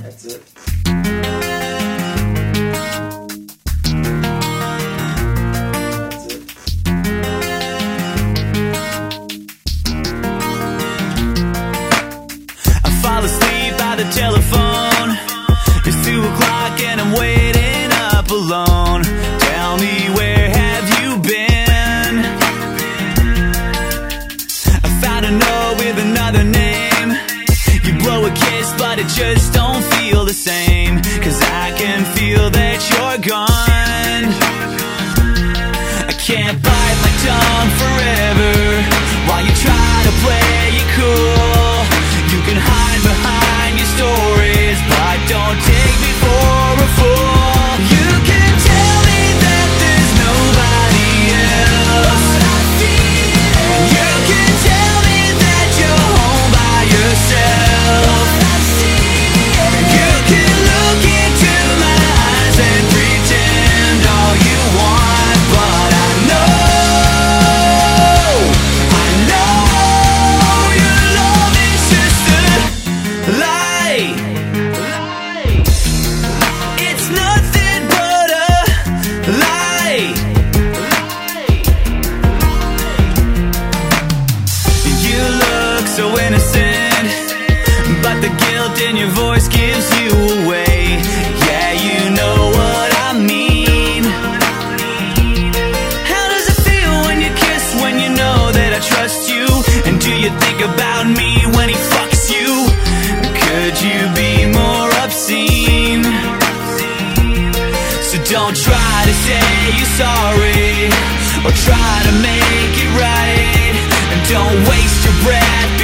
That's it. I fall asleep by the telephone. But it just don't feel the same. Cause I can feel that you're gone. I can't bite my tongue forever voice gives you away. Yeah, you know what I mean. How does it feel when you kiss when you know that I trust you? And do you think about me when he fucks you? Could you be more obscene? So don't try to say you're sorry or try to make it right. And don't waste your breath